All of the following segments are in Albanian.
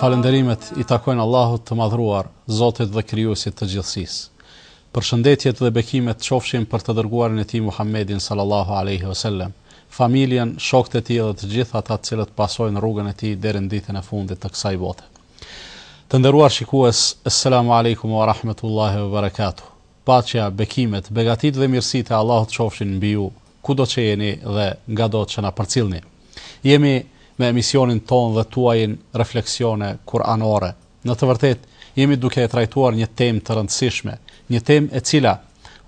Falënderimet i takojnë Allahut të Madhëruar, Zotit dhe Krijuesit të gjithësisë. Përshëndetjet dhe bekimet qofshin për të Dërguarin e Tij Muhammedin sallallahu alejhi ve sellem, familjen, shokët e tij dhe të gjithë ata të cilët pasojnë rrugën e tij deri në ditën e fundit të kësaj bote. Të nderuar shikues, Esselamu alejkum wa rahmetullahi wa barakatuh. Paqja, bekimet, begatitë dhe mirësitë e Allahut qofshin mbi ju. kudo që jeni dhe ngado që na përcillni. Jemi me emisionin tonë dhe tuajin Refleksione Kur'anore. Në të vërtetë, jemi duke e trajtuar një temë të rëndësishme, një temë e cila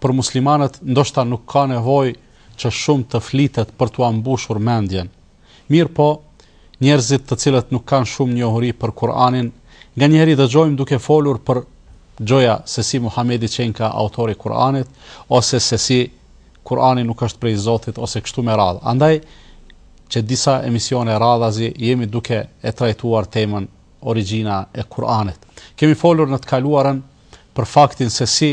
për muslimanët ndoshta nuk ka nevojë që shumë të flitet për t'ua mbushur mendjen, Mirëpo, njerëzit të cilët nuk kanë shumë njohuri për Kur'anin, nganjëherë i dëgjojmë duke folur për gjoja se si Muhamedi qenka autor i Kur'anit ose se si Kur'ani nuk është prej Zotit ose kështu me radhë. Andaj, që disa emisione radhazi jemi duke e trajtuar temën origjina e Kur'anit. Kemi folur në të kaluarën për faktin se si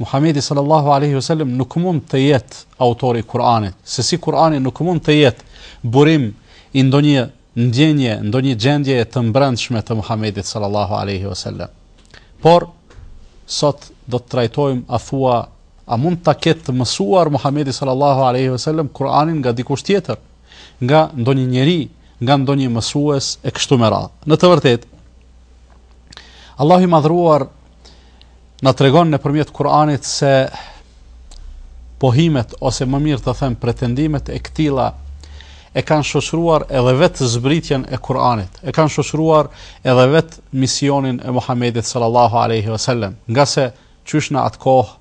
Muhamedi sallallahu alaihi wasallam nuk mund të jetë autor i Kur'anit, sesi Kur'ani nuk mund të jetë burim i ndonjë ndjenje, ndonjë gjendjeje të mbrendshme të Muhamedit sallallahu alaihi wasallam. Por sot do të trajtojmë a thua a mund ta ketë mësuar Muhamedi sallallahu alaihi wasallam Kur'anin nga dikush tjetër, nga ndonjë njeri, nga ndonjë mësues e kështu me radhë. Në të vërtetë Allahu i Madhëruar na tregon nëpërmjet Kur'anit se pohimet ose më mirë të them pretendimet e këtilla e kanë shoqëruar edhe vetë zbritjen e Kur'anit, e kanë shoqëruar edhe vetë misionin e Muhamedit sallallahu alaihi wasallam, ngase qysh në atë kohë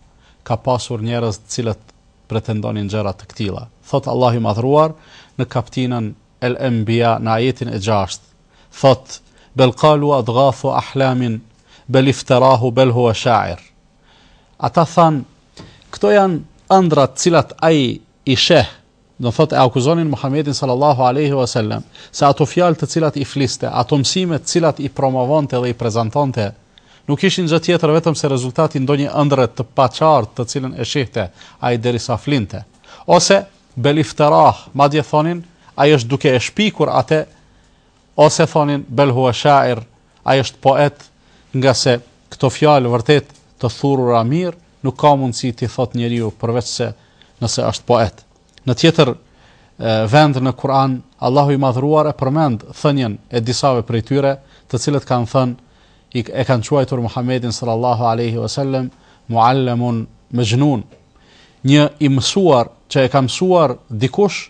ka pasur njerëz të cilët pretendonin gjëra të këtilla. Thotë Allahu i Madhëruar në kaptinën El Enbija në ajetin e 6. thotë, Bel qalu adghathu ahlamin, bel iftarahu bel huwa sha'ir. Ata thanë, këto janë ëndrra të cilat ai i sheh, do të thotë e akuzonin Muhamedin sallallahu alaihi wasallam se ato fjalë të cilat i fliste, ato mësime të cilat i promovonte dhe i prezantonte, nuk ishin gjë tjetër vetëm se rezultat i ndonjë ëndrre të paqartë të cilën e shihte ai derisa flinte. Ose bel iftarah, madje thonin, ai është duke e shpikur atë Ose thonin bel huwa sha'ir, ai është poet, ngase këto fjalë vërtet të thurura mirë nuk ka mundësi t'i thotë njeriu përveçse nëse është poet. Në tjetër vend në Kur'an, Allahu i Madhëruar e përmend thënien e disave prej tyre, të cilët kanë thënë e kanë quajtur Muhammedin sallallahu alaihi wasallam muallamun majnun. Një i mësuar që e ka mësuar dikush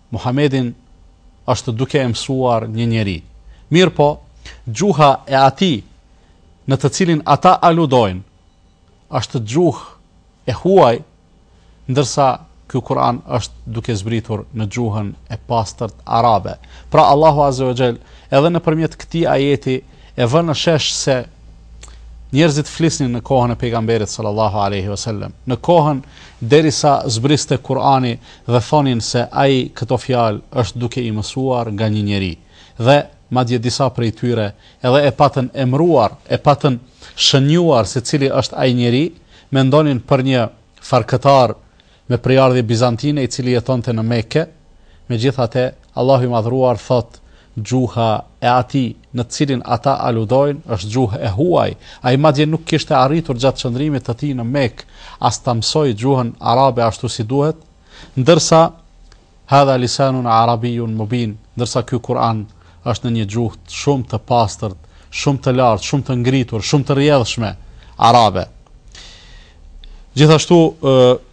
Muhamedin është duke e mësuar një njeri. Mirëpo, gjuha e atij në të cilin ata aludojnë është gjuhë e huaj, ndërsa ky Kur'an është duke zbritur në gjuhën e pastërt arabe. Pra Allahu Azza wa Jall edhe nëpërmjet këtij ajeti e vë në shesh se njerëzit flisnin në kohën e pejgamberit sallallahu alaihi wasallam, në kohën derisa zbriste Kur'ani dhe thonin se ai këto fjalë është duke i mësuar nga një njeri dhe, madje disa prej tyre edhe e patën emëruar, e patën shënjuar se cili është ai njeri, mendonin për një farkëtar me prejardhje bizantine i cili jetonte në Mekë, megjithatë Allahu i Madhëruar thotë Gjuha e atij në të cilin ata aludojnë është gjuhë e huaj. Ai madje nuk kishte arritur gjatë qëndrimit të tij në Mekë as ta mësojë gjuhën arabe ashtu si duhet, ndërsa Hadha lisanun arabiyyun mubin, ndërsa ky Kur'an është në një gjuhë shumë të pastërt, shumë të lartë, shumë të ngritur, shumë të rrjedhshme arabe. Gjithashtu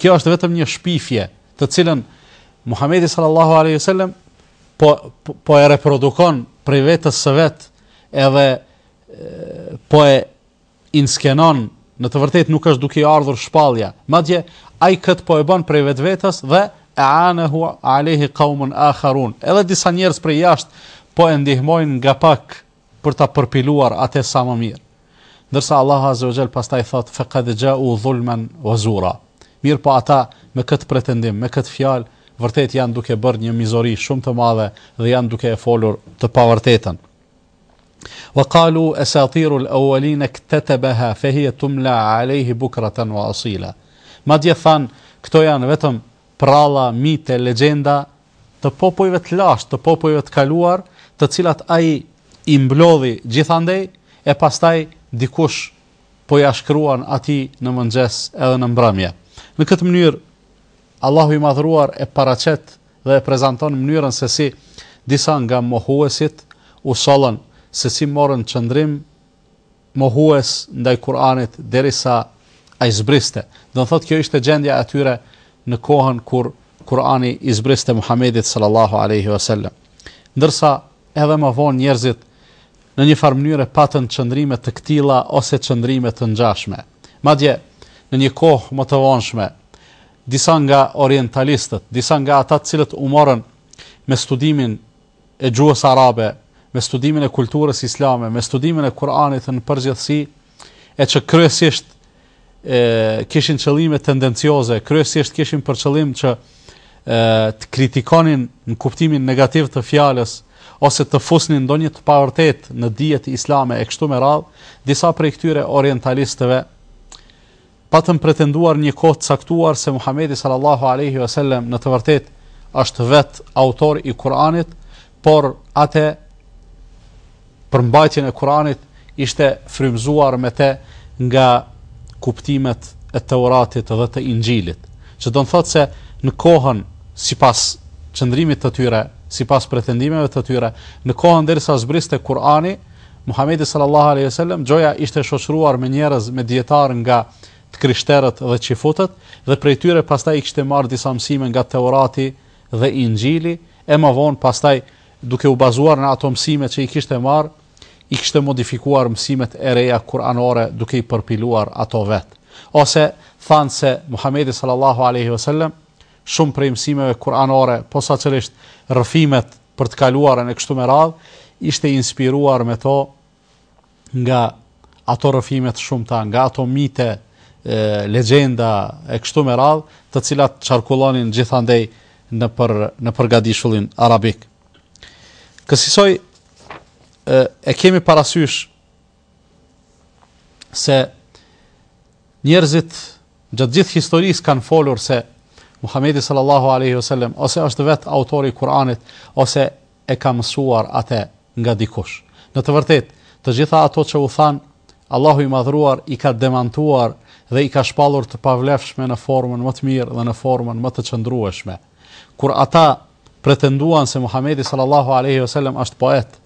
Kjo është vetëm një shpifje, të cilën Muhamedi sallallahu alaihi wasallam po po e reprodukon prej vetes së vet, edhe po e inskenon, në të vërtetë nuk është duke i ardhur shpallja. Madje ai kët po e bën prej vetvetes dhe eanahu alaihi qaumun akharun. Edhe disa njerëz prej jashtë po e ndihmojnë nga pak për ta përpiluar atë sa më mirë, ndërsa Allahu azze wa xhell pastaj thotë, fekad ja'u dhulmen wa zura. Mirëpo ata me këtë pretendim, me këtë fjalë, vërtet janë duke bërë një mizori shumë të madhe dhe janë duke e folur të pavërtetën. Wa qalu asatirul awwalin iktatabaha fa hiya tumla alayhi bukratan wa asila. Madje thanë, këto janë vetëm prralla, mite, legjenda të popujve të lashtë, të popujve të kaluar, të cilat ai i mblodhi gjithandej, e pastaj dikush po ia shkruan atij në mëngjes edhe në mbrëmje. Në këtë mënyrë Allahu i Madhëruar e paraqet dhe e prezanton mënyrën se si disa nga mohuesit u sollën, se si morën qëndrim mohues ndaj Kur'anit derisa ai zbriste. Do të thotë kjo ishte gjendja e tyre në kohën kur Kur'ani i zbriste Muhamedit sallallahu alaihi wasallam. Ndërsa edhe më vonë njerëzit në një farë mënyre patën qëndrime të këtilla ose qëndrime të ngjashme. Madje në një kohë më të vonshme, disa nga orientalistët, disa nga ata të cilët u morën me studimin e gjuhës arabe, me studimin e kulturës islame, me studimin e Kur'anit në përgjithësi, e që kryesisht e, kishin qëllime tendencioze, kryesisht kishin për qëllim që e, të kritikonin në kuptimin negativ të fjalës, ose të fusnin ndonjë të pavërtetë në dijet islame e kështu me radhë, disa prej këtyre orientalistëve, Patën pretenduar një kohë të caktuar se Muhamedi sallallahu alejhi ve sellem në të vërtetë është vetë autor i Kur'anit, por atë përmbajtjen e Kur'anit ishte frymëzuar me të nga kuptimet e Teuratit dhe të Inxhilit, që do të thotë se në kohën sipas qëndrimit të tyre, sipas pretendimeve të tyre, në kohën derisa zbriste Kur'ani, Muhamedi sallallahu alejhi ve sellem gjoja ishte shoqëruar me njerëz me dijetar nga të krishterët dhe çifutët dhe prej tyre pastaj i kishte marrë disa mësime nga Teurati dhe Inxhili e më vonë pastaj duke u bazuar në ato mësime që i kishte marrë i kishte modifikuar mësimet e reja kuranore duke i përpiluar ato vetë ose thanë se Muhamedi sallallahu alejhi ve sellem shumë prej mësimeve kuranore, posaçërisht rrëfimet për të kaluarën e kështu me radhë, ishte inspiruar me to nga ato rrëfime të shumta, nga ato mite, e, legjenda e kështu me radhë, të cilat qarkullonin gjithandej nëpër nëpër gadishullin arabik. Kësisoj e, e kemi parasysh se njerëzit gjatë gjithë historisë kanë folur se Muhamedi sallallahu alaihi wasallam ose është vetë autor i Kuranit ose e ka mësuar atë nga dikush. Në të vërtetë, të gjitha ato që u thanë, Allahu i madhëruar i ka demantuar dhe i ka shpallur të pavlefshme në formën më të mirë dhe në formën më të qëndrueshme. Kur ata pretenduan se Muhamedi sallallahu alaihi wasallam është poet,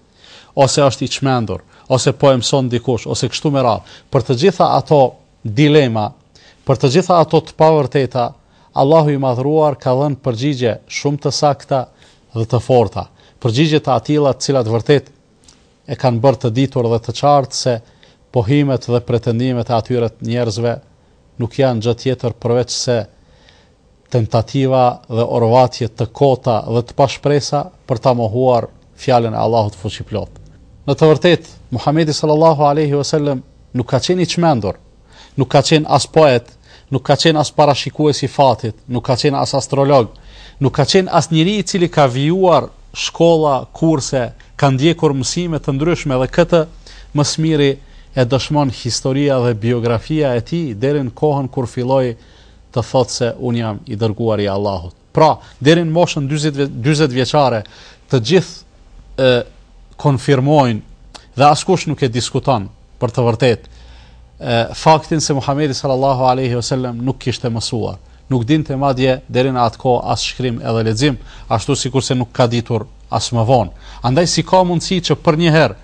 ose është i çmendur, ose po e mëson dikush, ose kështu me radhë. Për të gjitha ato dilema, për të gjitha ato të pavërteta, Allahu i madhëruar ka dhënë përgjigje shumë të sakta dhe të forta. Përgjigje të atilla të cilat vërtet e kanë bërë të ditur dhe të qartë se pohimet dhe pretendimet e atyre njerëzve nuk janë gjë tjetër përveç se tentativa dhe orvatje të kota dhe të pashpresa për ta mohuar Fjalën e Allahut Fuqiplotë. Në të vërtetë, Muhamedi sallallahu alaihi wasallam nuk ka qenë i çmendur, nuk ka qenë as poet, nuk ka qenë as parashikues i fatit, nuk ka qenë as astrolog, nuk ka qenë as njeri i cili ka vijuar shkolla, kurse, ka ndjekur mësime të ndryshme dhe këtë, më së miri, e dëshmon historia dhe biografia e tij deri në kohën kur filloi të thotë se unë jam i dërguari i Allahut. Pra, deri në moshën 40, 40 vjeçare, të gjithë e konfirmojnë dhe askush nuk e diskuton. për të vërtetë faktin se Muhamedi sallallahu alaihi wasallam nuk kishte mësuar, nuk dinte madje deri në atë kohë as shkrim edhe lexim, ashtu sikurse nuk ka ditur as më vonë. Andaj si ka mundësi që përnjëherë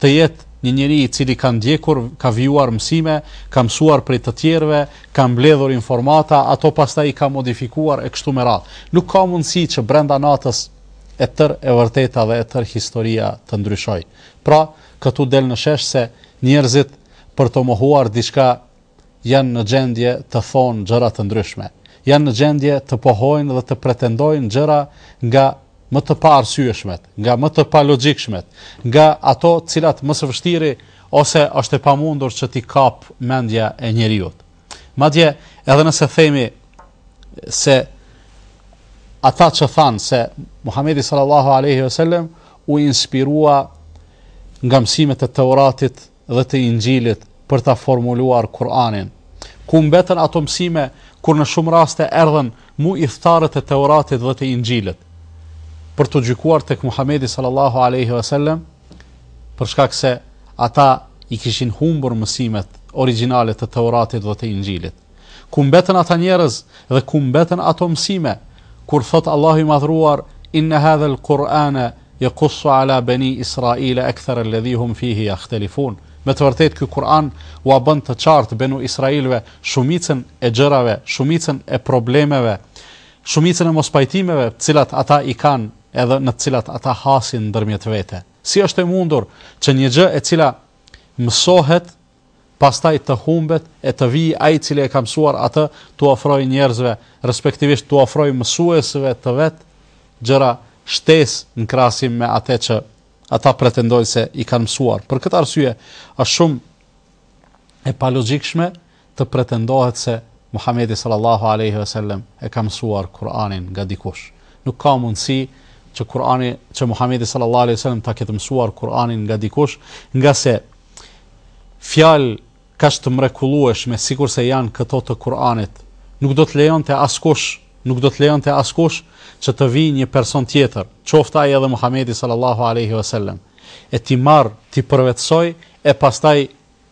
të jetë një njeri i cili ka ndjekur, ka vijuar mësime, ka mësuar prej të tjerëve, ka mbledhur informata, ato pastaj i ka modifikuar e kështu me radhë. Nuk ka mundësi që brenda natës e tërë e vërteta dhe e tërë historia të ndryshojë. Pra, Këtu del në shesh se njerëzit për të mohuar diçka janë në gjendje të thonë gjëra të ndryshme. Janë në gjendje të pohojnë dhe të pretendojnë gjëra nga më të paarsyeshmet, nga më të palogjikshmet, nga ato të cilat më së vështiri ose është e pamundur që t'i kapë mendja e njeriut. Madje edhe nëse themi se ata që thanë se Muhamedi sallallahu alaihi wasallam u inspirua nga mësimet e Teuratit dhe të Inxhilit për ta formuluar Kur'anin. Ku mbetën ato mësime kur në shumë raste erdhën mu ithtarët e Teuratit dhe të Inxhilit për t'u gjykuar tek Muhamedi sallallahu alaihi wasallam? për shkak se ata i kishin humbur mësimet origjinale të Teuratit dhe të Inxhilit. Ku mbetën ata njerëz dhe ku mbetën ato mësime? Kur thotë Allahu i Madhëruar, "Inna hadha al-Qur'ana yaqussu ala bani Israila akthar alladhi hum fihi yakhtalifun." Me të vërtetë ky Kur'an ua bën të qartë benu Israilëve shumicën e gjërave, shumicën e problemeve, shumicën e mospajtimeve, të cilat ata i kanë edhe në të cilat ata hasin ndërmjet vete. Si është e mundur që një gjë e cila mësohet pastaj të humbet e të vijë ai i cili e ka mësuar atë t'u ofrojë njerëzve, respektivisht t'u ofrojë mësuesve të vet gjëra shtesë në krahasim me atë që ata pretendojnë se i kanë mësuar. Për këtë arsye është shumë e palogjikshme të pretendohet se Muhamedi sallallahu alejhi ve sellem e ka mësuar Kur'anin nga dikush. Nuk ka mundësi që Kur'ani që Muhamedi sallallahu alejhi ve sellem ta ketë mësuar Kur'anin nga dikush, ngase fjalë kaq të mrekullueshme sikurse janë këto të Kur'anit, nuk do të lejonte askush, nuk do të lejonte askush që të vijë një person tjetër, qoftë ai edhe Muhamedi sallallahu alejhi ve sellem, e t'i marrë, t'i përvetësojë e pastaj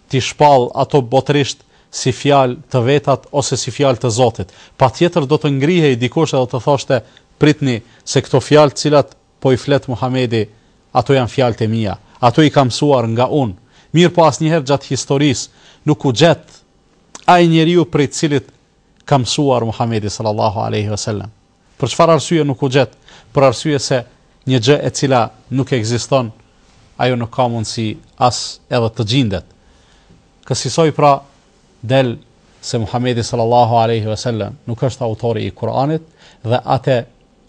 t'i shpallë ato botërisht si fjalë të vetat ose si fjalë të Zotit. Patjetër do të ngrihej dikush edhe të thoshte, Pritni, se këto fjalë të cilat po i flet Muhamedi, ato janë fjalët e mia, ato i ka mësuar nga unë. Mirëpo asnjëherë gjatë historisë nuk u gjet ai njeriu prej të cilit ka mësuar Muhamedi sallallahu alejhi ve sellem. Për çfarë arsye nuk u gjet? Për arsye se një gjë e cila nuk ekziston, ajo nuk ka mundësi as edhe të gjindet. Kësisoj pra del se Muhamedi sallallahu alejhi ve sellem nuk është autori i Kur'anit dhe ate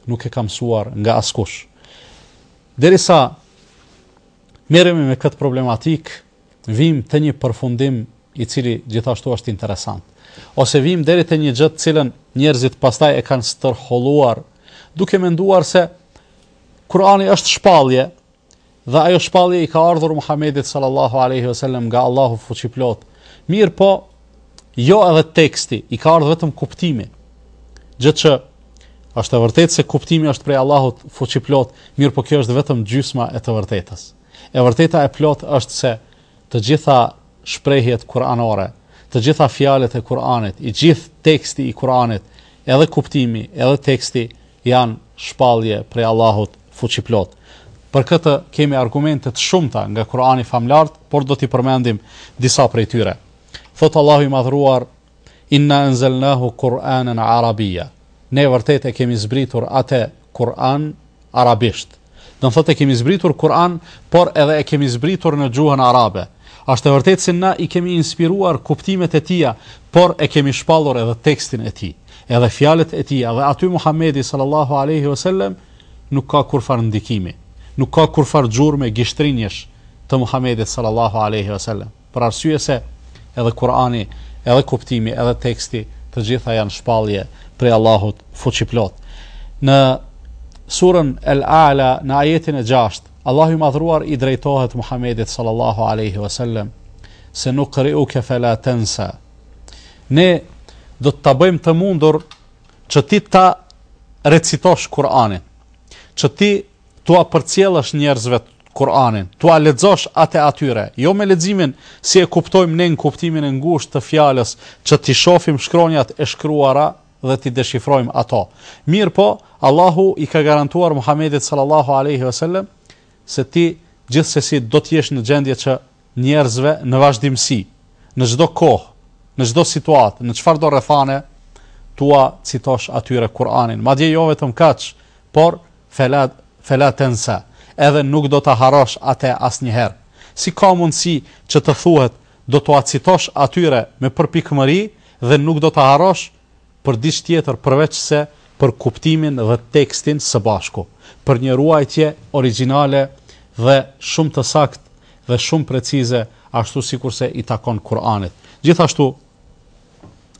nuk e ka mësuar nga askush. Derisa merremi me këtë problematikë, vijmë te një përfundim i cili gjithashtu është interesant. Ose vijmë deri te një gjë të cilën njerëzit pastaj e kanë stërholluar duke menduar se Kurani është shpallje dhe ajo shpallje i ka ardhur Muhamedit sallallahu alaihi wasallam nga Allahu fuqiplotë. Mirëpo, jo edhe teksti, i ka ardhur vetëm kuptimi. Gjë që është e vërtetë se kuptimi është prej Allahut fuqiplotë, mirëpo kjo është vetëm gjysma e të vërtetës. E vërteta e plotë është se të gjitha shprehjet kuranore, të gjitha fjalët e Kuranit, i gjithë teksti i Kuranit, edhe kuptimi, edhe teksti janë shpallje prej Allahut fuqiplotë. Për këtë kemi argumente të shumta nga Kurani famëlartë, por do t'i përmendim disa prej tyre. Thotë Allahu i madhruar Inna anzalnahu Kur'anan Arabiyya. Ne vërtet e kemi zbritur atë Kur'an arabisht. Do të thotë e kemi zbritur Kur'an, por edhe e kemi zbritur në gjuhën arabe. Është e vërtetë se na i kemi inspiruar kuptimet e tija, por e kemi shpallur edhe tekstin e tij, edhe fjalët e tija, dhe aty Muhamedi sallallahu alaihi wasallam nuk ka kurrfarë ndikimi, nuk ka kurrfarë gjurme gishtërinjsh të Muhamedit sallallahu alaihi wasallam. Për arsye se edhe Kur'ani, edhe kuptimi, edhe teksti, të gjitha janë shpallje prej Allahut Fuqiplotë. Në surën El A'la në ajetin e 6, Allahu i Madhruar i drejtohet Muhamedit sallallahu alaihi wasallam senukriuke fela tensa. Ne do të ta bëjmë të mundur që ti ta recitosh Kur'anin, që ti t'ua përcjellësh njerëzve Kur'anin, t'ua lexosh atë atyre, jo me leximin si e kuptojmë ne në kuptimin e ngushtë të fjalës që t'i shofim shkronjat e shkruara dhe t'i deshifrojmë ato. Mirëpo, Allahu i ka garantuar Muhamedit sallallahu alejhi ve sellem se ti gjithsesi do të jesh në gjendje që njerëzve në vazhdimësi, në çdo kohë, në çdo situatë, në çfarëdo rrethane, t'ua citosh atyre Kur'anin. Madje jo vetëm kaq, por fela fela tensa, edhe nuk do ta harrosh atë asnjëherë. Si ka mundësi që të thuhet do t'ua citosh atyre me përpikmëri dhe nuk do ta harrosh? për diç tjetër përveç se për kuptimin dhe tekstin së bashku, për një ruajtje origjinale dhe shumë të saktë dhe shumë precize ashtu sikurse i takon Kur'anit. Gjithashtu,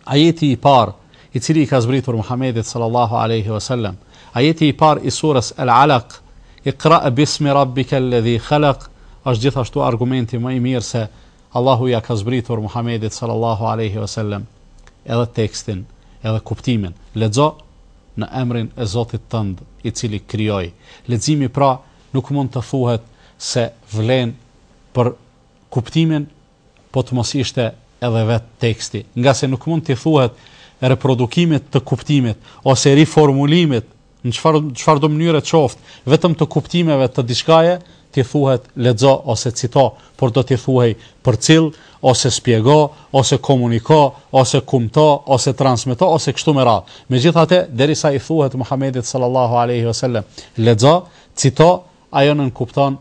ajeti i parë, i cili i ka zbritur Muhamedit sallallahu alejhi ve sellem, ajeti i parë i surës Al-Alaq, Iqra bismi rabbikal ladhi khalaq, është gjithashtu argumenti më i mirë se Allahu ia ka zbritur Muhamedit sallallahu alejhi ve sellem edhe tekstin, edhe kuptimin. Lexo në emrin e Zotit tënd, i cili krijoi. Leximi pra nuk mund të thuhet se vlen për kuptimin po të mos ishte edhe vet teksti, ngase nuk mund t'i thuhet reprodukimit të kuptimit ose riformulimit Në çfarë çfarëdo mënyre qoftë, vetëm të kuptimeve të diçkaje, t'i thuhet lexo ose cito, por do t'i thuhej përcill, ose spjego, ose komuniko, ose kumto, ose transmeto, ose kështu me radhë. Megjithatë, derisa i thuhet Muhamedit sallallahu alejhi ve sellem lexo, cito, ajo nënkupton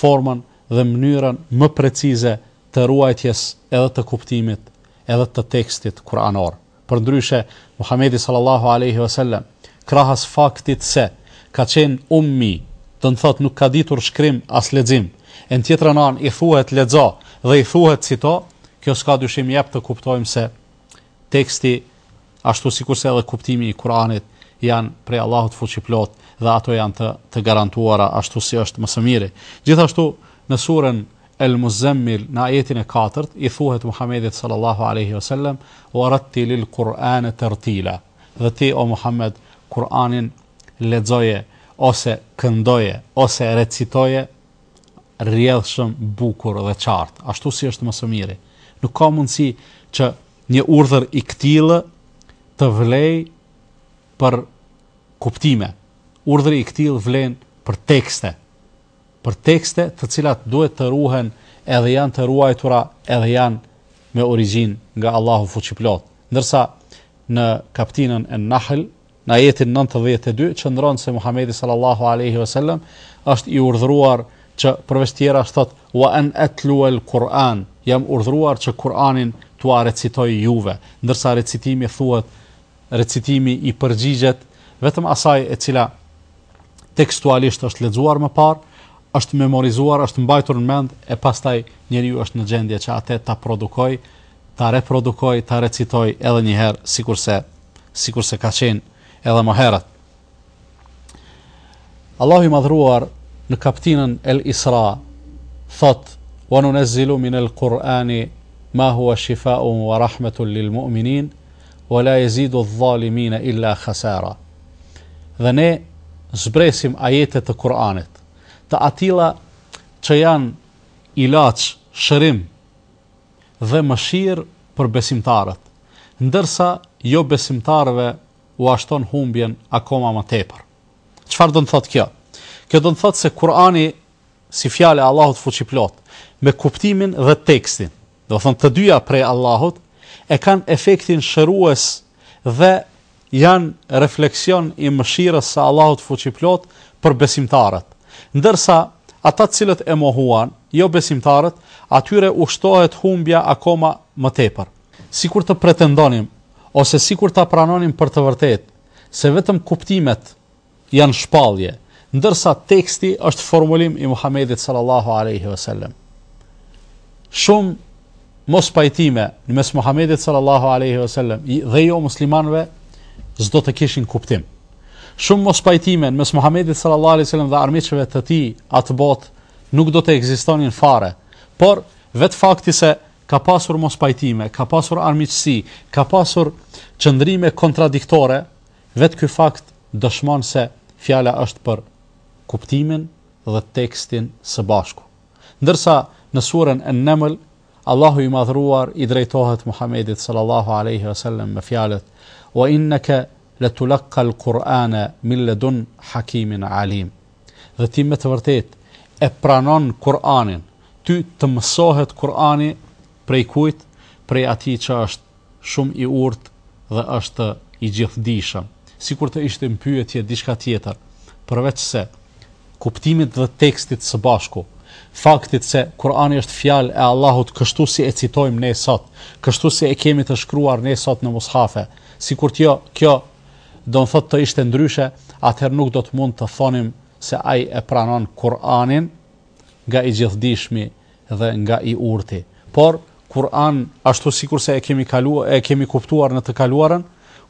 formën dhe mënyrën më precize të ruajtjes edhe të kuptimit edhe të tekstit kuranor. Përndryshe, Muhamedi sallallahu alejhi ve sellem, krahas faktit se ka qenë ummi, do të thotë nuk ka ditur shkrim as lexim, e në tjetrën anë i thuhet lexo dhe i thuhet cito, kjo s'ka dyshim jep të kuptojmë se teksti ashtu sikurse edhe kuptimi i Kur'anit janë prej Allahut fuqiplot dhe ato janë të të garantuara ashtu si është më së miri. Gjithashtu në surën El-Muzzammil, në ajetin e katërt, i thuhet Muhammedit sallallahu alejhi ve sellem, "Wa rattilil Kur'ane tertila", dhe ti o Muhammed, Kur'anin lexoje ose këndoje ose recitoje rrjedhshëm, bukur dhe qartë, ashtu si është më së miri. Nuk ka mundësi që një urdhër i këtillë të vlejë për kuptime. Urdhri i këtillë vlen për tekste. për tekste të cilat duhet të ruhen edhe janë të ruajtura edhe janë me origjinë nga Allahu Fuqiplot. Ndërsa në kaptinën e Nahl, në ajetin 92 qëndron se Muhamedi sallallahu alaihi wasallam është i urdhëruar që përveç tjerash thotë wa an atlu al quran jam urdhëruar që Kur'anin t'ua recitoj juve ndërsa recitimi thuhet Recitimi i përgjigjet vetëm asaj e cila tekstualisht është lexuar më parë, është memorizuar, është mbajtur në mend e pastaj njeriu është në gjendje që atë ta produkojë, ta reprodukojë, ta recitojë edhe një herë sikurse sikurse ka qenë edhe më herët. Allahu i madhëruar në kaptinën El Isra thotë wa nunazzilu min el Kur'ani ma huwa shifa'un wa rahmatun lil mu'minin wa la yazidu adh-dhalimin illa khasara. Dhe ne zbresim ajete të Kur'anit, të atilla që janë ilaç, shërim dhe mëshirë për besimtarët, ndërsa jobesimtarëve ua shton humbjen akoma më tepër. Çfarë do të thotë kjo? Kjo do të thotë se Kur'ani si fjalë e Allahut fuqiplotë, me kuptimin dhe tekstin, domethënë të dyja prej Allahut, e kanë efektin shërues dhe janë refleksion i mëshirës së Allahut fuqiplotë për besimtarët. Ndërsa ata të cilët e mohuan, jobesimtarët, atyre u shtohet humbja akoma më tepër. Sikur të pretendonim, ose sikur ta pranonim për të vërtetë, se vetëm kuptimet janë shpallje, ndërsa teksti është formulim i Muhamedit sallallahu alaihi wasallam, shumë mospajtime në mes Muhamedit sallallahu alaihi wasallam dhe jomuslimanëve s'do të kishin kuptim. Shumë mospajtime në mes Muhamedit sallallahu alaihi wasallam dhe armiqve të tij atëbotë nuk do të ekzistonin fare. Por vetë fakti se Ka pasur mospajtime, ka pasur armiqësi, ka pasur qëndrime kontradiktore, vetë ky fakt dëshmon se fjala është për kuptimin dhe tekstin së bashku. Ndërsa në surën En-Naml Allahu i Madhëruar i drejtohet Muhamedit sallallahu alaihi wasallam me fjalët: "Wa innaka latulaqqa al-Qur'ana min ladun hakimin alim." Dhe ti me të vërtetë e pranon Kur'anin, ty të mësohet Kur'ani prej kujt? Prej Atij që është shumë i urtë dhe është i gjithëdijshëm. Sikur të ishte në pyetje diçka tjetër, përveç se kuptimit dhe tekstit së bashku, faktit se Kur'ani është fjalë e Allahut kështu si e citojmë ne sot, kështu si e kemi të shkruar ne sot në mushafe, sikur të jo, kjo Domethënë të ishte ndryshe, atëherë nuk do të mund të thonim se ai e pranon Kur'anin nga i Gjithëdijshmi dhe nga i Urti. Por, Kur'an, ashtu sikurse e kemi kalu, e kemi kuptuar në të kaluarën,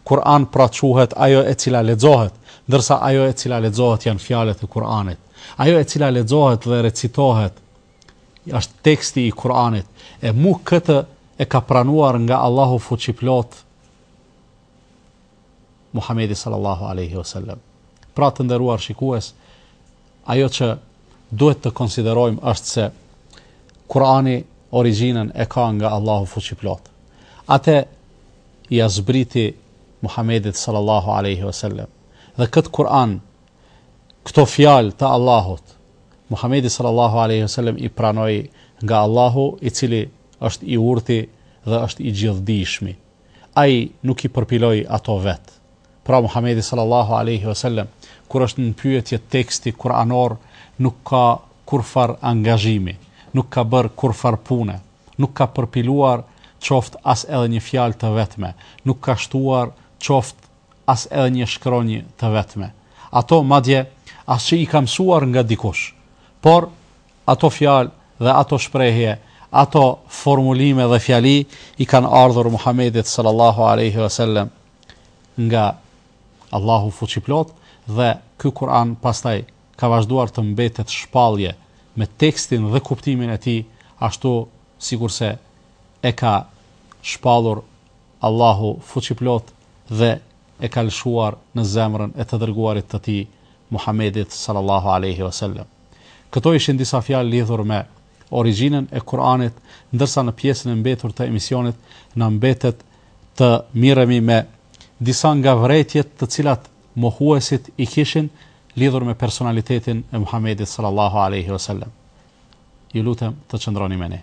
Kur'an pra quhet ajo e cila lexohet, ndërsa ajo e cila lexohet janë fjalët e Kur'anit. Ajo e cila lexohet dhe recitohet është teksti i Kur'anit, e mu këtë e ka pranuar nga Allahu fuqiplotë Muhamedi sallallahu alaihi wasallam. Pra të nderuar shikues, ajo që duhet të konsiderojmë është se Kurani origjinën e ka nga Allahu fuqiplot. Atë ia zbriti Muhamedit sallallahu alaihi wasallam. Dhe këtë Kur'an, këto fjalë të Allahut, Muhamedi sallallahu alaihi wasallam i pranoi nga Allahu, i cili është i urti dhe është i gjithdijshmi. ai nuk i përpiloi ato vet. Pra Muhamedi sallallahu alejhi ve sellem kur është në pyetje teksti kuranor nuk ka kurrfarë angazhimi, nuk ka bërë kurrfarë pune, nuk ka përpiluar qoftë as edhe një fjalë të vetme, nuk ka shtuar qoftë as edhe një shkronjë të vetme. Ato madje as që i ka mësuar nga dikush, por Ato fjalë dhe ato shprehje, ato formulime dhe fjali i kanë ardhur Muhamedit sallallahu alejhi ve sellem nga Allahu fuqiplot dhe ky Kur'an pastaj ka vazhduar të mbetet shpallje me tekstin dhe kuptimin e tij ashtu sikurse e ka shpallur Allahu fuqiplot dhe e ka lëshuar në zemrën e të Dërguarit të Tij, Muhammedit sallallahu alejhi ve selem. Këto ishin disa fjalë lidhur me origjinën e Kur'anit, ndërsa në pjesën e mbetur të emisionit na mbetet të miremi me disa nga vërejtjet të cilat mohuesit i kishin lidhur me personalitetin e Muhammedit sallallahu alejhi ve selem. Ju lutem të qëndroni me ne.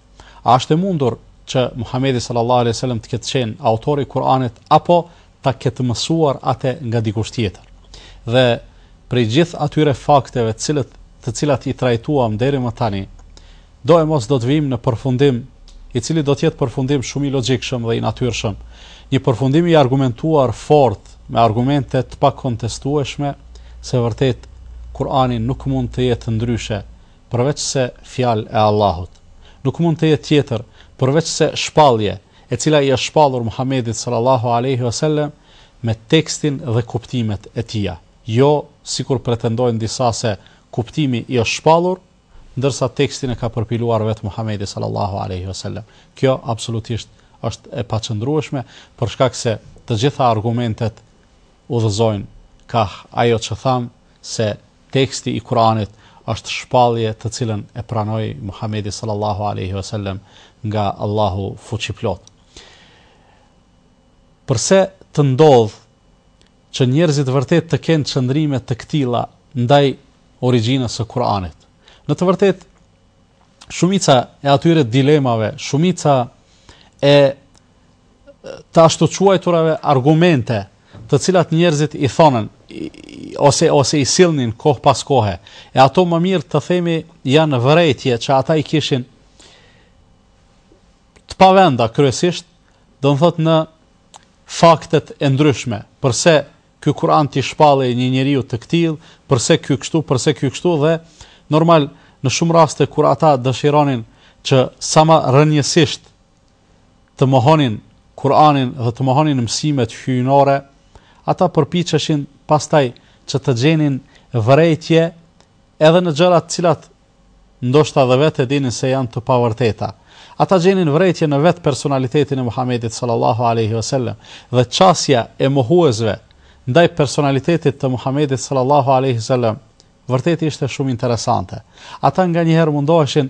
A është e mundur që Muhamedi sallallahu alaihi wasallam të ketë qenë autori i Kur'anit apo ta ketë mësuar atë nga dikush tjetër? Dhe prej gjithë atyre fakteve të cilët të cilat i trajtuam deri më tani, do e mos do të vijmë në përfundim, i cili do të jetë përfundim shumë i logjikshëm dhe i natyrshëm, një përfundim i argumentuar fort me argumente të pakontestueshme se vërtet Kur'ani nuk mund të jetë ndryshe përveçse fjalë e Allahut, nuk mund të jetë tjetër përveçse shpallje, e cila i është shpallur Muhamedit sallallahu alejhi ve sellem me tekstin dhe kuptimet e tija, jo sikur pretendojnë disa se kuptimi i është shpallur, ndërsa tekstin e ka përpiluar vetë Muhamedi sallallahu alejhi ve sellem. Kjo absolutisht është e paqëndrueshme, për shkak se të gjitha argumentet udhëzojnë kah ajo që thamë se Teksti i Kuranit është shpallje të cilën e pranoi Muhamedi sallallahu alejhi ve sellem nga Allahu Fuqiplotë. Përse të ndodhë që njerëzit vërtet të kenë qëndrime të këtilla ndaj origjinës së Kuranit? Në të vërtetë, shumica e atyre dilemave, shumica e të ashtuquajturave argumente të cilat njerëzit i thonin ose ose i sillnin kohë pas kohe e ato më mirë të themi janë vërejtje që ata i kishin të pavenda kryesisht do të thotë në faktet e ndryshme përse ky Kur'an t'i shpallej një njeriu të këtillë, përse ky kështu, përse ky kështu dhe normal në shumë raste kur ata dëshironin që sa më rënjësisht të mohonin Kur'anin dhe të mohonin mësimet hyjnore, ata përpiqeshin pastaj që të gjenin vërejtje edhe në gjëra të cilat ndoshta dhe vetë e dinin se janë të pavërteta. Ata gjenin vërejtje në vetë personalitetin e Muhamedit sallallahu alaihi wasallam dhe qasja e mohuesve ndaj personalitetit të Muhamedit sallallahu alaihi wasallam vërtet ishte shumë interesante. Ata nganjëherë mundoheshin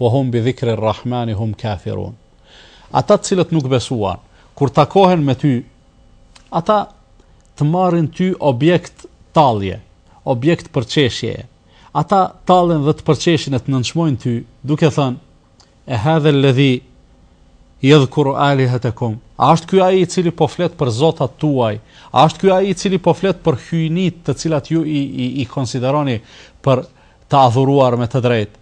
wa hum bi dhikri rrahmani hum kafirun Ata të cilët nuk besuan, kur takohen me ty, ata të marrin ty objekt tallje, objekt përqeshjeje. Ata tallen dhe të përqeshin e të nënçmojnë ty, duke thënë: A hadha alladhi yadhkuru alihatakum? A është ky ai i cili po flet për zotat tuaj? A është ky ai i cili po flet për hyjnitë të cilat ju i i, i konsideroni për të adhuruar me të drejtë?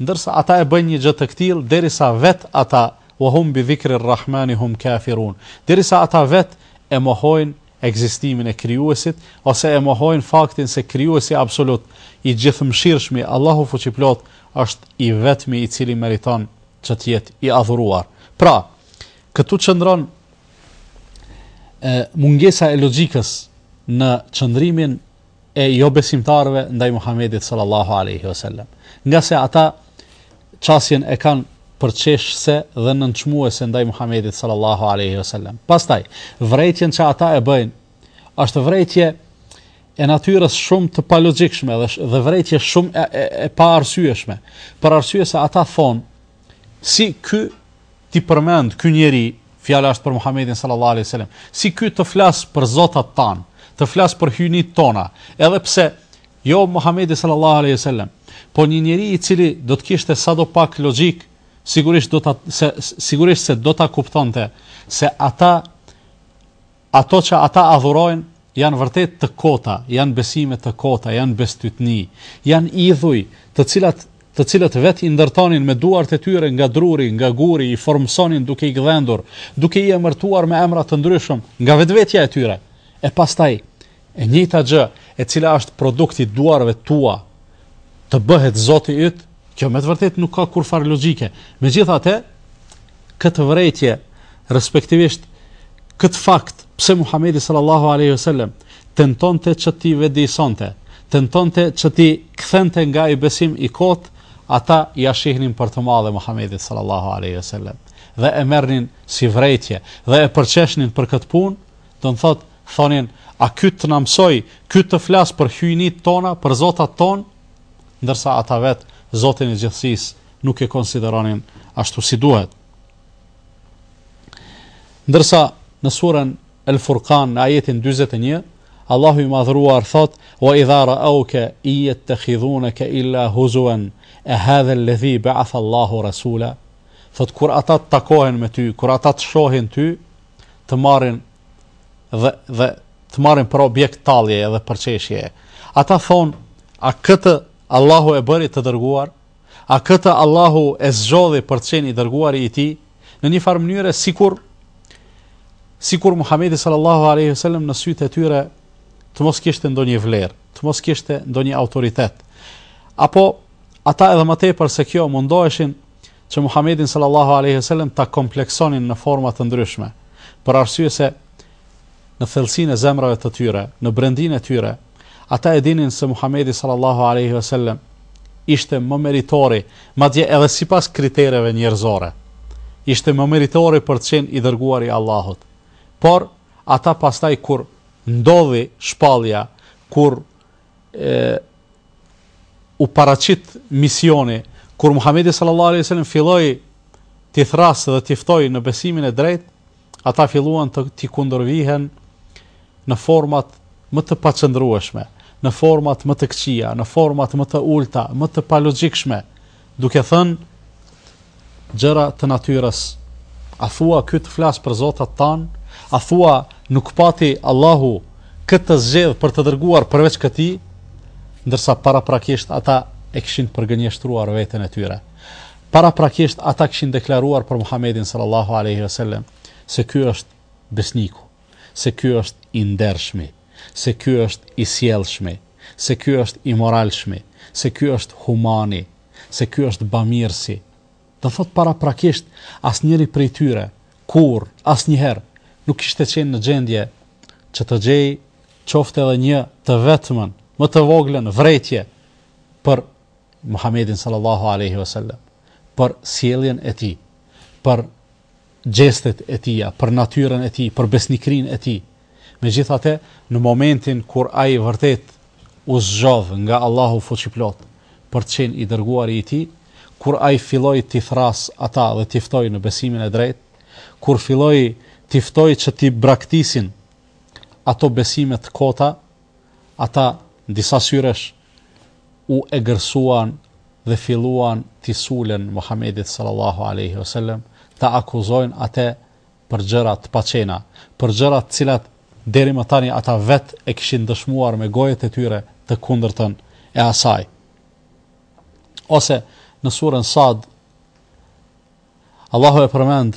Ndërsa ata e bëjnë një gjë të këtillë, derisa vetë ata, Wa hum bi dhikri-r-Rahmani hum kafirun, derisa ata vetë e mohojnë ekzistimin e Krijuesit, ose e mohojnë faktin se Krijuesi Absolut, i Gjithëmshirshmi, Allahu Fuqiplotë, është i Vetmi i Cili meriton që të jetë i adhuruar. Pra, këtu qëndron mungesa e logjikës në qëndrimin e jobesimtarëve ndaj Muhamedit sallallahu alejhi o sellem. Ngase ata qasjen e kanë përqeshëse dhe nënçmuese ndaj Muhamedit sallallahu alejhi o sellem. Pastaj, vrejtjen që ata e bëjnë, është vrejtje e natyrës shumë të palogjikshme dhe, dhe vrejtje shumë e, e, e paarsyeshme. Për arsye se ata thonë, si ky t'i përmend ky njeri, fjala është për Muhamedin sallallahu alejhi ue selam, si ky të flasë për zotat tanë, të flasë për hyjnitë tona, edhe pse jo Muhamedi sallallahu alejhi ue selam, po një njeri i cili do të kishte sado pak logjikë, sigurisht do ta se sigurisht se do ta kuptonte se ata Ato që ata adhurojnë janë vërtet të kota, janë besime të kota, janë bestytni, janë idhuj, të cilat, të cilët vetë i ndërtonin me duart e tyre nga druri, nga guri, i formësonin duke i gdhendur, duke i emërtuar me emra të ndryshëm, nga vetvetja e tyre, e pastaj E njëjta gjë, e cila është produkt i duarve tua, të bëhet Zoti yt, kjo me të vërtetë nuk ka kurrfarë logjike. Megjithatë, këtë vërejtje, respektivisht këtë fakt, pse Muhamedi sallallahu alaihi wasallam tentonte që ti vetëdijesonte, tentonte që t'i kthente nga ai besim i kotë, ata ia shihnin për të madhe Muhamedit sallallahu alaihi wasallam dhe e merrnin si vërejtje dhe e përqeshnin për këtë punë, Do me thënë, thonin, a ky të na mësojë, ky të flasë për hyjnitë tona, për zotat tonë? Ndërsa ata vetë, Zotin e Gjithësisë, nuk e konsideronin ashtu si duhet. Ndërsa, në surën El Furkan, në ajetin 41, Allahu i madhëruar thotë, ue idha rauke in jettekhidhuneke illa huzuen, e hadhe-lledhi be'ath Allahu Rasula, thotë, kur ata të takohen me ty, kur ata të shohin ty, të marrin, dhe dhe të marrin për objekt tallje dhe përqeshje. Ata thonë, a këtë Allahu e bëri të dërguar? A këtë Allahu e zgjodhi për të qenë i dërguar i tij? Në një farë mënyre sikur sikur Muhamedi sallallahu alaihi wasallam në sytë e tyre të mos kishte ndonjë vlerë, të mos kishte ndonjë autoritet. Apo ata edhe më tepër se kjo mundoheshin që Muhamedin sallallahu alejhi ve sellem ta kompleksonin në forma të ndryshme, për arsye se në thellësinë e zemrave të tyre, në brendinë e tyre, ata e dinin se Muhamedi sallallahu alejhi ve sellem ishte më meritori, madje edhe sipas kritereve njerëzore. Ishte më meritori për të qenë i dërguari i Allahut. Por ata pastaj kur ndodhi shpallja, kur u paraqit misioni kur Muhamedi sallallahu alaihi wasallam filloi t'i thrasë dhe t'i ftojë në besimin e drejtë, ata filluan të t'i kundërvihen në format më të paqëndrueshme, në format më të këqija, në format më të ulta, më të palogjikshme. Duke thënë gjëra të natyrës, a thua ky të flasë për zotat tanë? A thua nuk pati Allahu kë të zgjedhë për të dërguar përveç këtij? Ndërsa paraprakisht ata e kishin përgënjeshtruar veten e tyre. Paraprakisht ata kishin deklaruar për Muhamedin sallallahu alaihi wasallam se ky është besniku. se ky është i ndershmi, se ky është i sjellshmi, se ky është i moralshmi, se ky është humani, se ky është bamirësi. Do të thotë paraprakisht asnjëri prej tyre kurrë, asnjëherë nuk kishte qenë në gjendje që të gjejë qoftë edhe një të vetmën, më të voglën vërejtje për Muhammedin sallallahu alaihi wasallam, për sjelljen e tij, për gjestet e tija, për natyrën e tij, për besnikërinë e tij. Megjithatë, në momentin kur ai vërtet u zgjodh nga Allahu Fuqiplot për të qenë i dërguari i Tij, kur ai filloi t'i thërrasë ata dhe t'i ftojë në besimin e drejtë, kur filloi t'i ftojë që t'i braktisin ato besime të kota, ata disa syresh u egërsuan dhe filluan t'i sulen Muhamedit sallallahu alejhi ve sellem, ta akuzojnë atë për gjëra të paqena, për gjëra të cilat deri më tani ata vetë e kishin dëshmuar me gojët e tyre të kundërtën e asaj. Ose në surën Sad Allahu e përmend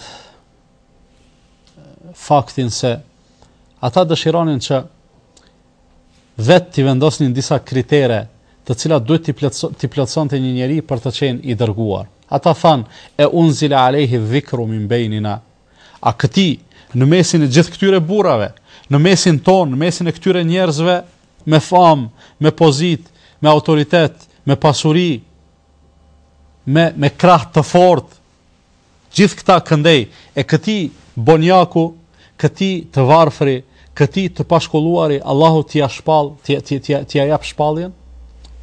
faktin se ata dëshironin që vetë t'i vendosnin disa kritere të cilat duhet t'i plotësonte një njeri për të qenë i dërguar. Ata thanë, e unzile alejhi dhikru min bejnina, a këtij në mesin e gjithë këtyre burrave, në mesin tonë, në mesin e këtyre njerëzve, me famë, me pozitë, me autoritet, me pasuri, me me krah të fortë gjithë këta këndej e këtij bonjaku, këtij të varfri, këtij të pashkolluari Allahu t'ia shpallë, t'i t'i t'i t'i japë shpalljen?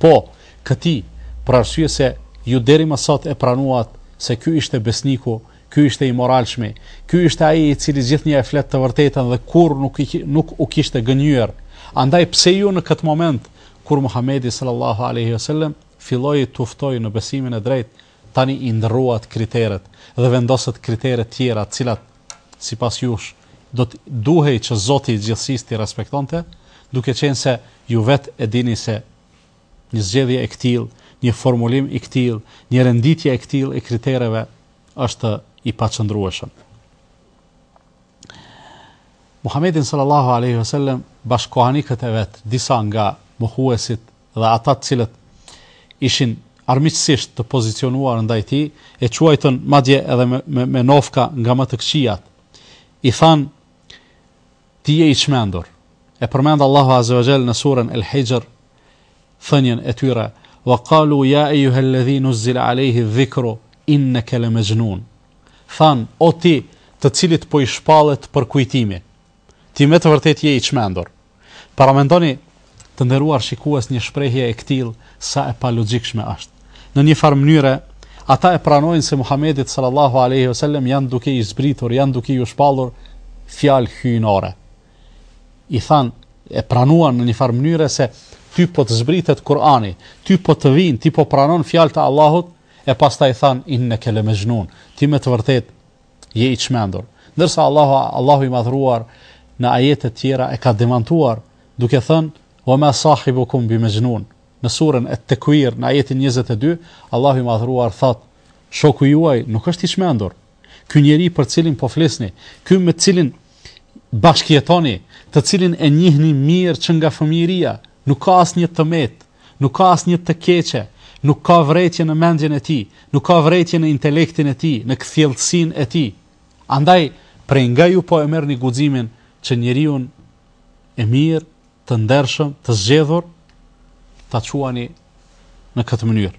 Po, këtij, për arsye se ju deri më sot e pranuat se ky ishte besniku, ky ishte i moralshmi, ky ishte ai i cili gjithnjë e flet të vërtetën dhe kurrë nuk i nuk u kishte gënjyer. Andaj pse ju në këtë moment kur Muhamedi sallallahu alaihi wasallam filloi t'ju ftojë në besimin e drejtë, tani i ndërruat kriteret dhe vendosët kritere tjera të cilat, sipas jush, do të duhej që Zoti i Gjithësisë t'i respektonte, duke qenë se ju vetë e dini se një zgjedhje e këtillë, një formulim i këtillë, një renditje e këtillë e kritereve është i paqëndrueshëm. Muhamedin sallallahu alejhi ve sellem, bashkëkohanikët e vet, disa nga mohuesit dhe ata të cilët ishin armiqësisht të pozicionuar ndaj tij, e quajtën madje edhe me, me, me nofka nga më të këqijat. I thanë, ti je i çmendur. E përmend Allahu Azza wa Jall në surën El Hijr thënien e tyre, "Wa qalu ya ayyuha alladhi nuzila alayhi dhikru innaka la majnun." Thanë, "O ti, të cilit po i shpallet përkujtimi." Ti me të vërtetë je i çmendur. Paramendoni, të nderuar shikues, një shprehje e këtillë sa e palogjikshme është. Në një farë mënyre, ata e pranojnë se Muhamedit sallallahu alejhi ve sellem janë duke i zbritur, janë duke iu shpallur fjalë hyjnore. I thanë, e pranuan në një farë mënyre se ty po të zbritet Kur'ani, ty po të vijnë, ti po pranon fjalët e Allahut, e pastaj thanë inneke lemejnun. Ti me të vërtetë je i çmendur. Ndërsa Allahu i madhruar në ajetet tjera e ka demantuar duke thënë wa ma sahibukum bi majnun. Në surën Et-Tekuir në ajetin 22, Allahu i madhruar thotë, shoku juaj nuk është i çmendur. Ky njeri për të cilin po flisni, ky me të cilin bashkëjetoni, të cilin e njihni mirë që nga fëmijëria, nuk ka asnjë të metë, Nuk ka asnjë të keqe, nuk ka vërejtje në mendjen e tij, nuk ka vërejtje në intelektin e tij, në kthjelltësinë e tij. Andaj, prej nga ju po e merrni guximin që njeriun e mirë, të ndershëm, të zgjedhur, ta quani në këtë mënyrë?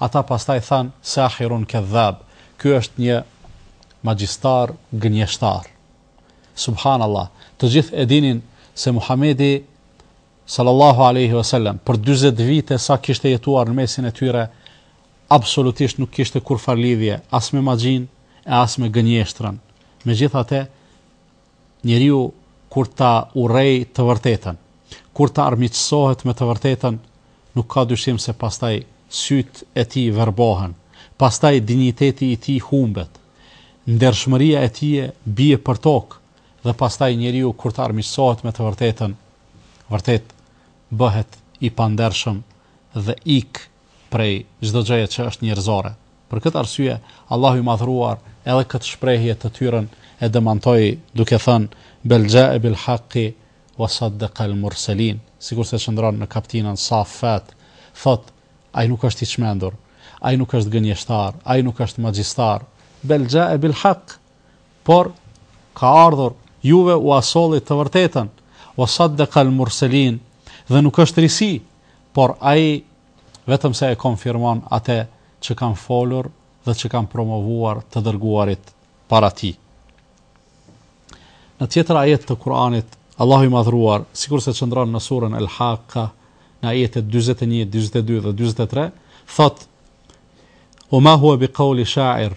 Ata pastaj thanë, Sahirun kedhab, Ky është një magjistar gënjeshtar. Subhanallah, të gjithë e dinin se Muhamedi sallallahu alaihi wasallam për 40 vite sa kishte jetuar në mesin e tyre, absolutisht nuk kishte kurrfarë lidhje as me magjinë e as me gënjeshtrën. Megjithatë, Njeriu kur ta urrejë të vërtetën, kur të armiqësohet me të vërtetën, nuk ka dyshim se pastaj sytë e tij verbohen, pastaj dinjiteti i tij humbet, ndershmëria e tije bie përtokë dhe pastaj njeriu kur të armiqësohet me të vërtetën, vërtet bëhet i pandershëm dhe ik prej çdo gjëje që është njerëzore. Për këtë arsye, Allahu i Madhëruar edhe këtë shprehje të tyrën e demantoi duke thënë, Bel ja'a bil haqi wa saddaqa al mursalin, sikurse qëndron në kaptinën Saffat, thotë, Ai nuk është i çmendur, ai nuk është gënjeshtar, ai nuk është magjistar, bel ja'a bil haq, por ka ardhur, juve ua solli të vërtetën, wa saddaqa al mursalin, dhe nuk është risi, por ai vetëm se e konfirmon atë që kanë folur dhe që kanë promovuar të dërguarit para tij. Në tjetër ajet të Kur'anit, Allahu i Madhëruar, sikurse qëndron në surën Al-Haqqa, në ajetet 41, 42 dhe 43, thotë: "Wa ma huwa biqawli sha'ir,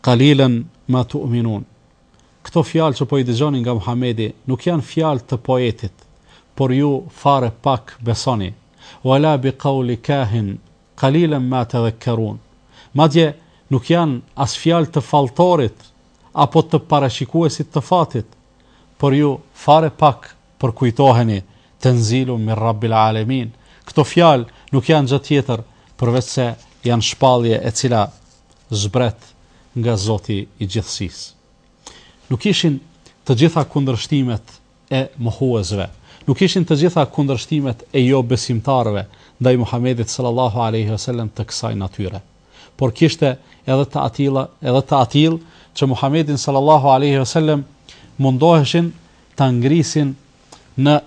qalilan ma tu'minun." Këto fjalë që po i dëgjoni nga Muhamedi nuk janë fjalë të poetit, por ju fare pak besoni, Wala bi qauli kahin qalilan ma tadhakkarun, madje nuk janë as fjalë të falltorit apo të parashikuesit të fatit, por ju fare pak përkujtoheni, Tenzilun min Rabbil Alemin, këto fjalë nuk janë gjë tjetër përveçse janë shpallje e cila zbret nga Zoti i Gjithësisë. Nuk ishin të gjitha kundërshtimet e mohuesve, nuk ishin të gjitha kundërshtimet e jobesimtarëve ndaj Muhamedit sallallahu alejhi ve sellem të kësaj natyre. Por kishte edhe të atilla, edhe të atillë që Muhamedin sallallahu alejhi ve sellem mundoheshin ta ngrisin në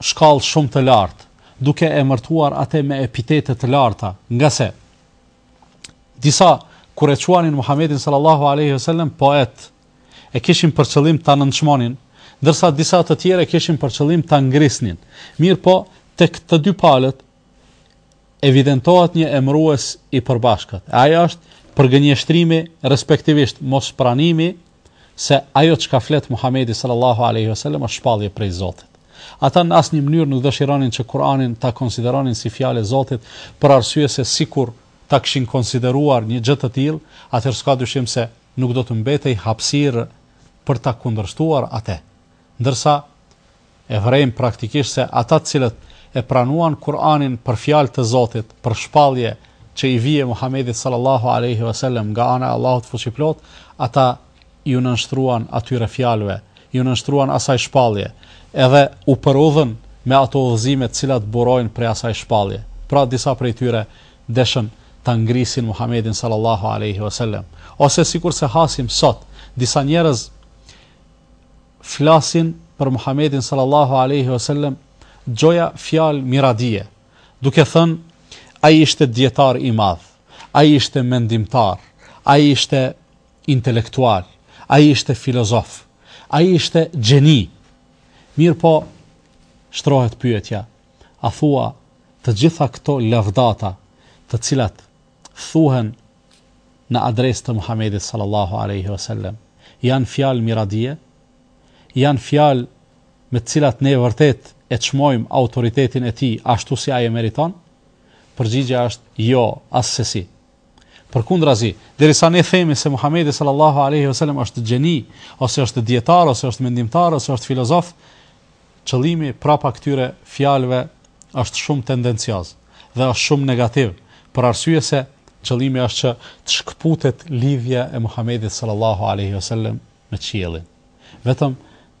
shkallë shumë të lartë, duke emërtuar atë me epitete të larta, ngase disa kur e quanin Muhamedin sallallahu alejhi ve sellem poet, e kishin për qëllim ta nënçmonin, ndërsa disa të tjerë e kishin për qëllim ta ngrisnin. Mirpo tek të dy palët evidentohet një emërues i përbashkët. Ai është përgënjeshtrimi, respektivisht mospranimi se ajo çka flet Muhamedi sallallahu alejhi ve sellem është shpallje prej Zotit. Ata në asnjë mënyrë nuk dëshironin që Kur'anin ta konsideronin si fjalë e Zotit, për arsye se sikur ta kishin konsideruar një gjë të tillë, atëherë s'ka dyshim se nuk do të mbetej hapësirë për ta kundërshtuar atë. Ndërsa E vërejmë praktikisht se ata të cilët e pranuan Kur'anin për fjalë të Zotit, për shpallje që i vije Muhamedit sallallahu alejhi ve sellem nga ana e Allahut Fuqiplotë, ata iu nënshtruan atyre fjalëve, iu nënshtruan asaj shpallje, edhe u përudhën me ato udhëzime të cilat burojnë prej asaj shpallje. Pra disa prej tyre deshën ta ngrisin Muhamedin sallallahu alejhi ve sellem. Ose sikurse hasim sot, disa njerëz flasin për Muhamedin sallallahu alejhi ve sellem gjoja fjalë miradije, duke thënë ai ishte dijetar i madh, ai ishte mendimtar, ai ishte intelektual, ai ishte filozof, ai ishte gjeni. Mirëpo, shtrohet pyetja, a thua të gjitha këto lavdata të cilat thuhen në adresë të Muhamedit sallallahu alejhi ve sellem, janë fjalë miradije, janë fjalë me të cilat ne vërtet e çmojmë autoritetin e tij ashtu si ai e meriton? Përgjigja është jo, assesi. Përkundrazi, derisa ne themi se Muhamedi sallallahu alejhi ve sellem është gjeni ose është dijetar ose është mendimtar ose është filozof, Qëllimi prapa këtyre fjalëve është shumë tendencioz dhe është shumë negativ, për arsye se qëllimi është që të shkëputet lidhja e Muhamedit sallallahu alejhi ve sellem me qiellin. Vetëm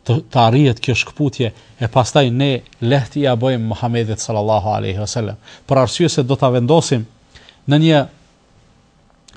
të, të arrihet kjo shkëputje e pastaj ne lehtë ia bëjmë Muhamedit sallallahu alejhi ve sellem, për arsye se do ta vendosim në një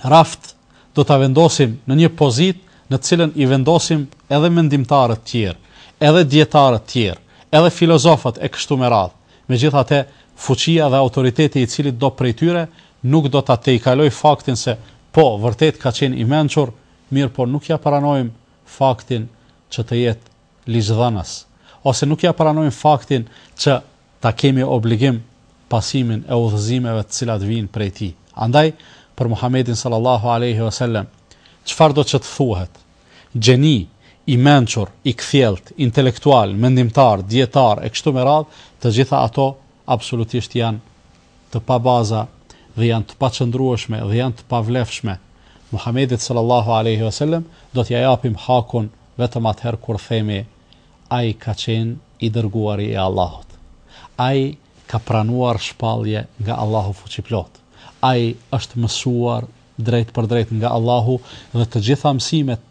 raft do ta vendosim në një pozitë në të cilën i vendosim edhe mendimtarët tjerë, edhe dijetarët tjerë, edhe filozofët e kështu me radhë. Megjithatë, fuqia dhe autoriteti i cilitdo prej tyre nuk do ta tejkalojë faktin se po, vërtet ka qenë i mençur, mirëpo nuk ia pranojmë faktin që të jetë ligjdhënës, ose nuk ia pranojmë faktin që ta kemi obligim pasimin e udhëzimeve të cilat vijnë prej tij. Andaj, për Muhamedin sallallahu alejhi ve selem, çfarëdo që të thuhet, gjeni, i mençur, i kthjelltë, intelektual, mendimtar, dijetar e kështu me radhë, të gjitha ato absolutisht janë të pabaza dhe janë të paqëndrueshme dhe janë të pavlefshme. Muhamedit sallallahu alejhi ve selem do t'ia japim hakun vetëm atëherë kur themi, Ai ka qenë i Dërguari i Allahut. Ai ka pranuar shpallje nga Allahu Fuqiplotë. Ai është mësuar drejtpërdrejt nga Allahu dhe të gjitha mësimet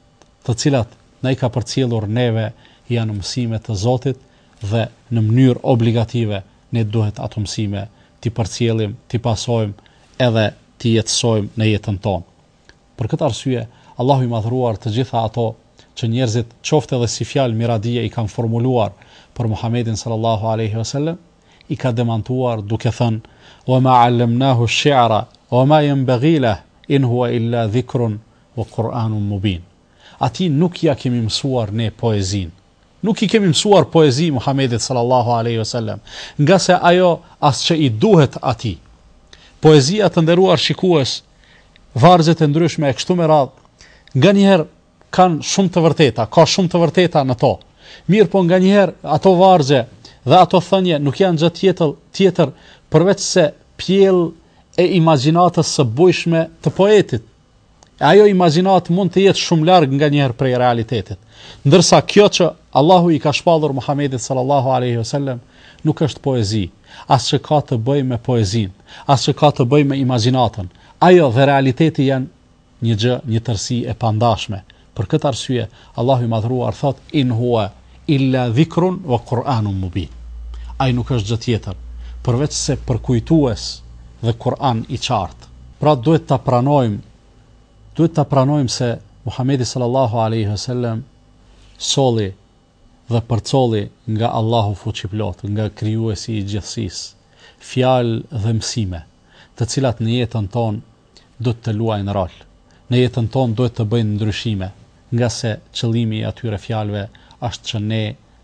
të cilat na i ka përcjellur neve janë mësime të Zotit dhe në mënyrë obligative ne duhet ato mësime t'i përcjellim, t'i pasojmë edhe t'i jetësojmë në jetën tonë. Për këtë arsye, Allahu i Madhëruar të gjitha ato që njerëzit qoftë edhe si fjalë miradije i kanë formuluar për Muhamedin sallallahu alejhi ve sellem, i ka demantuar duke thënë, Wa ma allamnahu shi'ra wa ma yanbaghi leh, in huwa illa dhikrun wa Kur'anun mubin. Atij nuk ia kemi mësuar ne poezinë, Nuk i kemi mësuar poezi Muhamedit sallallahu alejhi ve sellem, ngase ajo as që i duhet atij. Poezia të nderuar shikues, vargjet e ndryshme e kështu me radhë, nganjëherë kanë shumë të vërteta, ka shumë të vërteta në to. Mirëpo nganjëherë ato vargje dhe ato thënie nuk janë gjë tjetër, tjetër përveçse pjellë e imagjinatës së bujshme të poetit, E ajo imagjinatë mund të jetë shumë larg nganjëherë prej realitetit. Ndërsa kjo që Allahu i ka shpallur Muhamedit sallallahu alaihi wasallam nuk është poezi, as që ka të bëjë me poezinë, as që ka të bëjë me imagjinatën. Ajo dhe realiteti janë një gjë, një tërësi e pandashme, Për këtë arsye, Allahu i Madhëruar thotë: "In huwa illa dhikrun wa Qur'anun mubin." Ai nuk është gjë tjetër, përveçse përkujtues dhe Kur'an i qartë. Pra duhet ta pranojmë, duhet ta pranojmë se Muhamedi sallallahu alejhi ve selem solli dhe përcolli nga Allahu Fuqiplotë, nga Krijuesi i gjithësisë, fjalë dhe mësime. të cilat në jetën tonë duhet të luajnë rol, në jetën tonë duhet të bëjnë ndryshime, ngase qëllimi i atyre fjalëve është që ne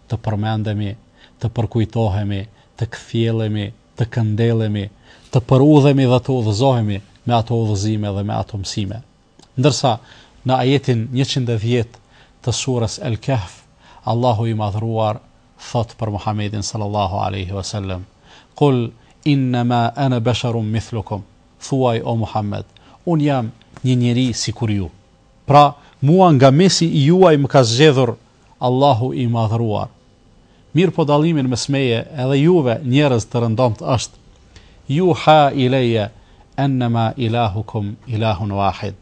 të përmendemi, të përkujtohemi, të kthjellemi, të këndellemi, të përudhemi dhe të udhëzohemi me ato udhëzime dhe me ato mësime. Ndërsa, në ajetin njëqind e dhjetë të Surës El-Kehf, Allahu i Madhëruar thotë për Muhammedin sallallahu alejhi ve sellem, Kul innema ana basharun mithlukum, Thuaj o Muhammed, unë jam një njeri sikur ju. Pra, mua nga mesi i juaj më ka zgjedhur Allahu i Madhëruar. Mirëpo dallimi mes meje edhe juve njerëz të rëndomtë është, Yuha ileje ennema ilahukum ilahun wahid.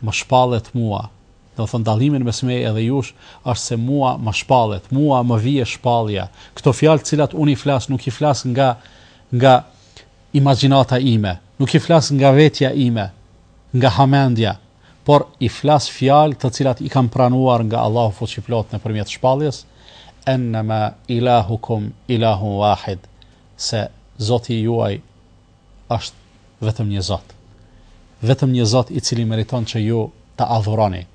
Më shpallet mua, do të thotë dallimi mes meje edhe jush është se mua më shpallet, mua më vije shpallja. Këto fjalë të cilat unë i flas nuk i flas nga nga imagjinata ime, nuk i flas nga vetja ime, nga hamendja, por i flas fjalë të cilat i kam pranuar nga Allahu Fuqiplotë nëpërmjet shpalljes, Ennema ilahukum ilahun wahid, se Zoti juaj është vetëm një Zot. Vetëm një Zot i cili meriton që ju ta adhuroni.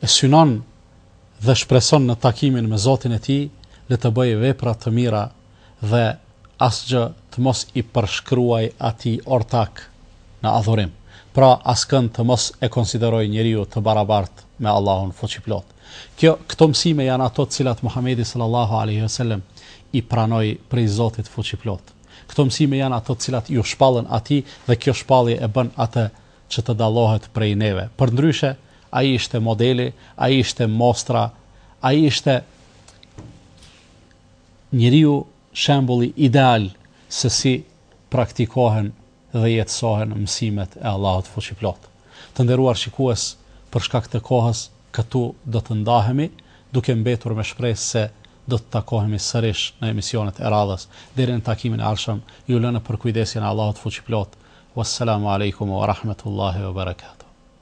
e synon dhe shpreson në takimin me Zotin e tij, le të bëjë vepra të mira dhe asgjë të mos i përshkruajë Atij ortak në adhurim. Pra, askënd të mos e konsiderojë njeriu të barabartë me Allahun Fuqiplot. Kjo, këto mësime janë ato të cilat Muhamedi sallallahu alaihi wasallam i pranoi prej Zotit Fuqiplot. Këto mësime janë ato të cilat iu shpallën atij dhe kjo shpallje e bën atë që të dallohet prej neve. Përndryshe, Ai ishte modeli, ai ishte mostra, ai ishte njeriu shembulli ideal se si praktikohen dhe jetësohen mësimet e Allahut fuqiplot. Të nderuar shikues, për shkak të kohës, këtu do të ndahemi, duke mbetur me shpresë se do të takohemi sërish në emisionet e radhës. Deri në takimin e ardhshëm, ju lë në përkujdesjen e Allahut fuqiplot. Wassalamu alejkum wa rahmetullahi wa barakatuh.